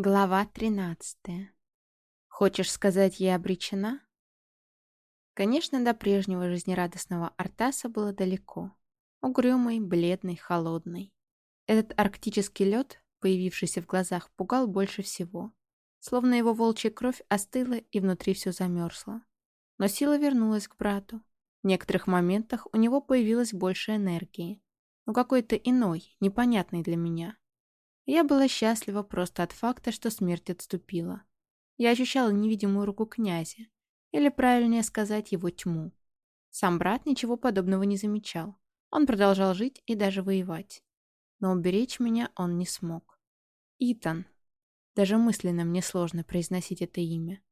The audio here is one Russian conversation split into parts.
Глава тринадцатая. Хочешь сказать, я обречена? Конечно, до прежнего жизнерадостного Артаса было далеко. Угрюмый, бледный, холодный. Этот арктический лед, появившийся в глазах, пугал больше всего. Словно его волчья кровь остыла и внутри все замерзло. Но сила вернулась к брату. В некоторых моментах у него появилось больше энергии. Но какой-то иной, непонятный для меня. Я была счастлива просто от факта, что смерть отступила. Я ощущала невидимую руку князя, или, правильнее сказать, его тьму. Сам брат ничего подобного не замечал. Он продолжал жить и даже воевать. Но уберечь меня он не смог. Итан. Даже мысленно мне сложно произносить это имя.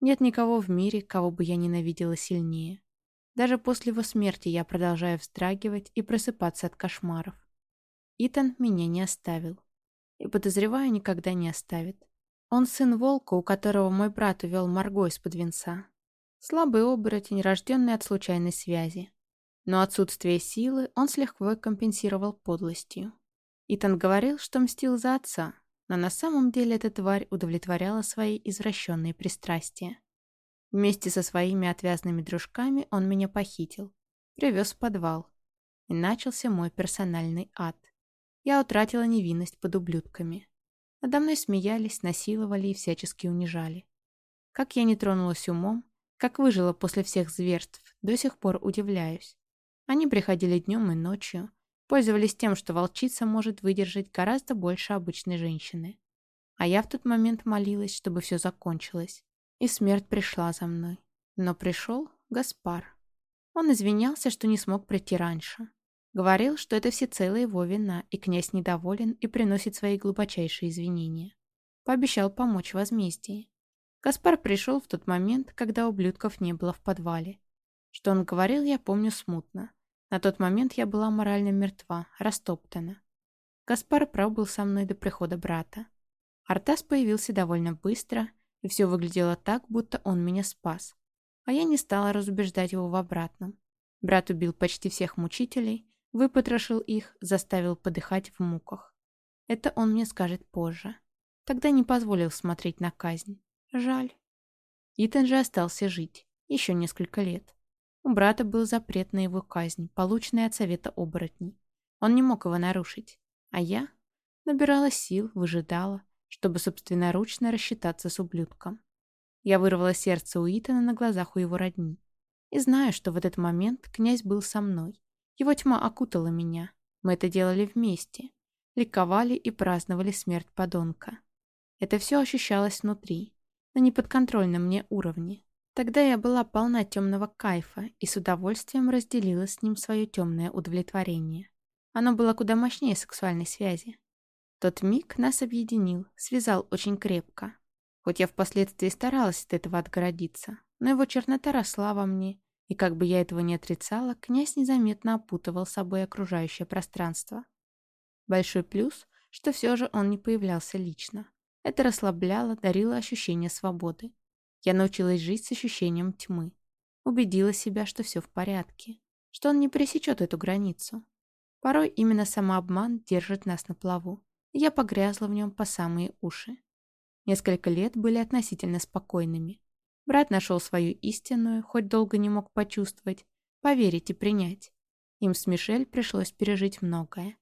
Нет никого в мире, кого бы я ненавидела сильнее. Даже после его смерти я продолжаю вздрагивать и просыпаться от кошмаров. Итан меня не оставил и, подозреваю, никогда не оставит. Он сын волка, у которого мой брат увел Марго из-под венца. Слабый оборотень, рожденный от случайной связи. Но отсутствие силы он с лихвой компенсировал подлостью. Итан говорил, что мстил за отца, но на самом деле эта тварь удовлетворяла свои извращенные пристрастия. Вместе со своими отвязными дружками он меня похитил, привез в подвал. И начался мой персональный ад. Я утратила невинность под ублюдками. Надо мной смеялись, насиловали и всячески унижали. Как я не тронулась умом, как выжила после всех зверств, до сих пор удивляюсь. Они приходили днем и ночью, пользовались тем, что волчица может выдержать гораздо больше обычной женщины. А я в тот момент молилась, чтобы все закончилось. И смерть пришла за мной. Но пришел Гаспар. Он извинялся, что не смог прийти раньше. Говорил, что это всецело его вина, и князь недоволен и приносит свои глубочайшие извинения. Пообещал помочь возмездии. Гаспар пришел в тот момент, когда ублюдков не было в подвале. Что он говорил, я помню смутно. На тот момент я была морально мертва, растоптана. Гаспар пробыл со мной до прихода брата. Артас появился довольно быстро, и все выглядело так, будто он меня спас. А я не стала разубеждать его в обратном. Брат убил почти всех мучителей, Выпотрошил их, заставил подыхать в муках. Это он мне скажет позже. Тогда не позволил смотреть на казнь. Жаль. Итан же остался жить. Еще несколько лет. У брата был запрет на его казнь, полученный от совета оборотней. Он не мог его нарушить. А я набирала сил, выжидала, чтобы собственноручно рассчитаться с ублюдком. Я вырвала сердце у Итана на глазах у его родни. И знаю, что в этот момент князь был со мной. Его тьма окутала меня. Мы это делали вместе. Ликовали и праздновали смерть подонка. Это все ощущалось внутри, на неподконтрольном мне уровне. Тогда я была полна темного кайфа и с удовольствием разделила с ним свое темное удовлетворение. Оно было куда мощнее сексуальной связи. Тот миг нас объединил, связал очень крепко. Хоть я впоследствии старалась от этого отгородиться, но его чернота росла во мне, и как бы я этого не отрицала, князь незаметно опутывал собой окружающее пространство. Большой плюс, что все же он не появлялся лично. Это расслабляло, дарило ощущение свободы. Я научилась жить с ощущением тьмы. Убедила себя, что все в порядке, что он не пересечет эту границу. Порой именно самообман держит нас на плаву. Я погрязла в нем по самые уши. Несколько лет были относительно спокойными. Брат нашел свою истинную, хоть долго не мог почувствовать, поверить и принять. Им с Мишель пришлось пережить многое.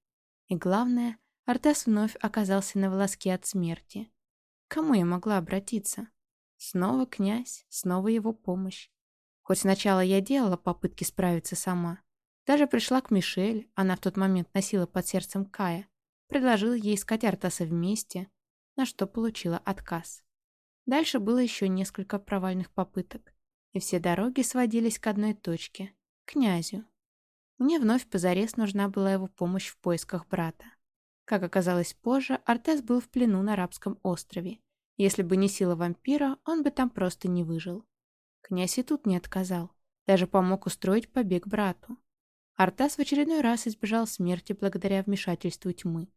И главное, Артас вновь оказался на волоске от смерти. К кому я могла обратиться? Снова князь, снова его помощь. Хоть сначала я делала попытки справиться сама. Даже пришла к Мишель, она в тот момент носила под сердцем Кая. Предложила ей искать Артаса вместе, на что получила отказ. Дальше было еще несколько провальных попыток, и все дороги сводились к одной точке — князю. Мне вновь позарез нужна была его помощь в поисках брата. Как оказалось позже, Артес был в плену на арабском острове. Если бы не сила вампира, он бы там просто не выжил. Князь и тут не отказал, даже помог устроить побег брату. Артас в очередной раз избежал смерти благодаря вмешательству тьмы,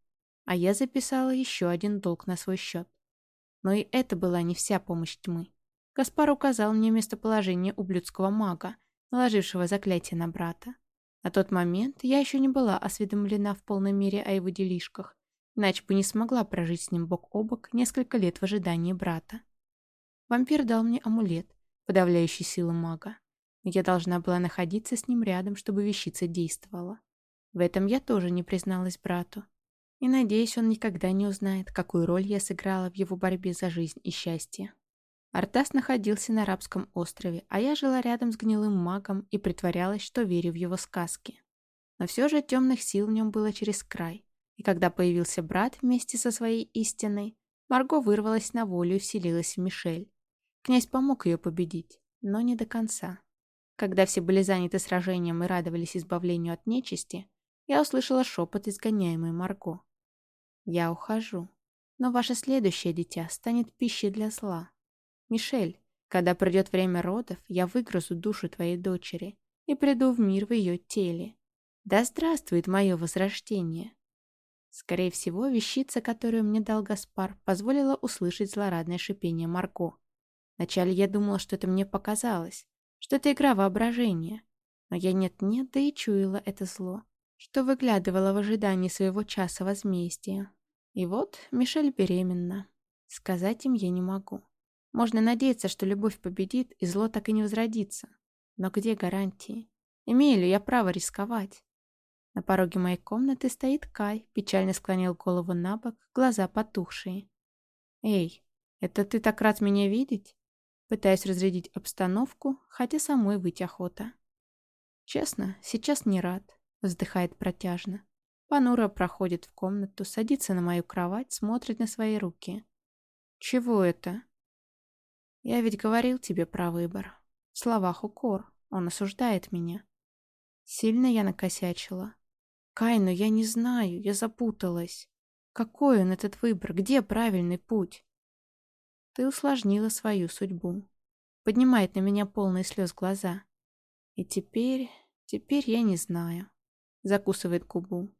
а я записала еще один долг на свой счет. Но и это была не вся помощь тьмы. Гаспар указал мне местоположение ублюдского мага, наложившего заклятие на брата. На тот момент я еще не была осведомлена в полной мере о его делишках, иначе бы не смогла прожить с ним бок о бок несколько лет в ожидании брата. Вампир дал мне амулет, подавляющий силу мага. Я должна была находиться с ним рядом, чтобы вещица действовала. В этом я тоже не призналась брату. И надеюсь, он никогда не узнает, какую роль я сыграла в его борьбе за жизнь и счастье. Артас находился на арабском острове, а я жила рядом с гнилым магом и притворялась, что верю в его сказки. Но все же темных сил в нем было через край. И когда появился брат вместе со своей истиной, Марго вырвалась на волю и вселилась в Мишель. Князь помог ее победить, но не до конца. Когда все были заняты сражением и радовались избавлению от нечисти, я услышала шепот изгоняемой Марго. «Я ухожу, но ваше следующее дитя станет пищей для зла. Мишель, когда придет время родов, я выгрызу душу твоей дочери и приду в мир в ее теле. Да здравствует мое возрождение!» Скорее всего, вещица, которую мне дал Гаспар, позволила услышать злорадное шипение Марго. Вначале я думала, что это мне показалось, что это игра воображения. Но я нет-нет, да и чуяла это зло, что выглядывала в ожидании своего часа возмездия. И вот Мишель беременна. Сказать им я не могу. Можно надеяться, что любовь победит, и зло так и не возродится. Но где гарантии? Имею ли я право рисковать? На пороге моей комнаты стоит Кай, печально склонил голову на бок, глаза потухшие. «Эй, это ты так рад меня видеть?» Пытаюсь разрядить обстановку, хотя самой быть охота. «Честно, сейчас не рад», — вздыхает протяжно. Панура проходит в комнату, садится на мою кровать, смотрит на свои руки. «Чего это?» «Я ведь говорил тебе про выбор. В словах укор. Он осуждает меня. Сильно я накосячила. Кай, но я не знаю, я запуталась. Какой он этот выбор? Где правильный путь? Ты усложнила свою судьбу. Поднимает на меня полные слез глаза. И теперь... теперь я не знаю. Закусывает губу.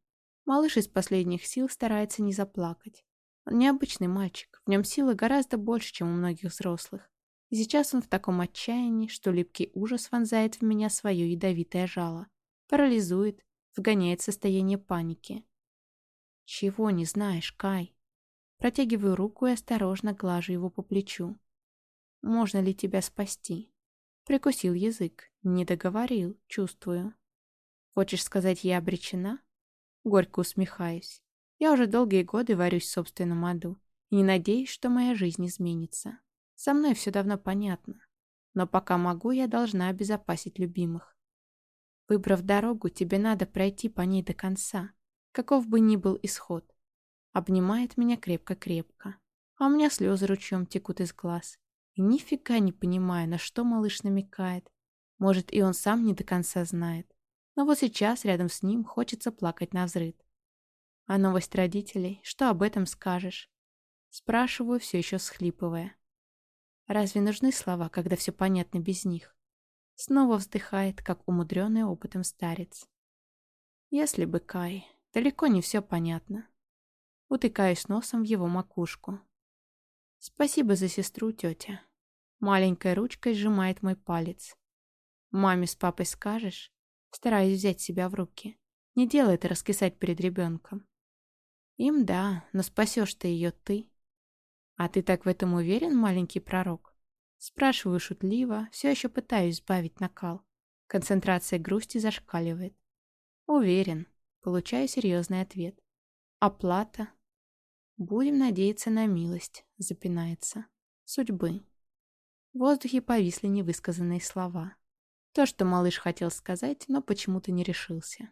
Малыш из последних сил старается не заплакать. Он необычный мальчик. В нем силы гораздо больше, чем у многих взрослых. И сейчас он в таком отчаянии, что липкий ужас вонзает в меня свое ядовитое жало. Парализует, вгоняет в состояние паники. «Чего не знаешь, Кай?» Протягиваю руку и осторожно глажу его по плечу. «Можно ли тебя спасти?» Прикусил язык. Не договорил, чувствую. «Хочешь сказать, я обречена?» Горько усмехаюсь. Я уже долгие годы варюсь в собственном аду и не надеюсь, что моя жизнь изменится. Со мной все давно понятно. Но пока могу, я должна обезопасить любимых. Выбрав дорогу, тебе надо пройти по ней до конца, каков бы ни был исход. Обнимает меня крепко-крепко, а у меня слезы ручьем текут из глаз. И нифига не понимаю, на что малыш намекает. Может, и он сам не до конца знает. Но вот сейчас рядом с ним хочется плакать на взрыв. А новость родителей, что об этом скажешь? Спрашиваю, все еще схлипывая. Разве нужны слова, когда все понятно без них? Снова вздыхает, как умудренный опытом старец. Если бы Кай, далеко не все понятно. Утыкаюсь носом в его макушку. Спасибо за сестру, тетя. Маленькой ручкой сжимает мой палец. Маме с папой скажешь? Стараюсь взять себя в руки. Не делай это раскисать перед ребенком. Им да, но спасешь ты ее ты. А ты так в этом уверен, маленький пророк? Спрашиваю шутливо, все еще пытаюсь сбавить накал. Концентрация грусти зашкаливает. Уверен. Получаю серьезный ответ. Оплата. Будем надеяться на милость, запинается. Судьбы. В воздухе повисли невысказанные слова. То, что малыш хотел сказать, но почему-то не решился.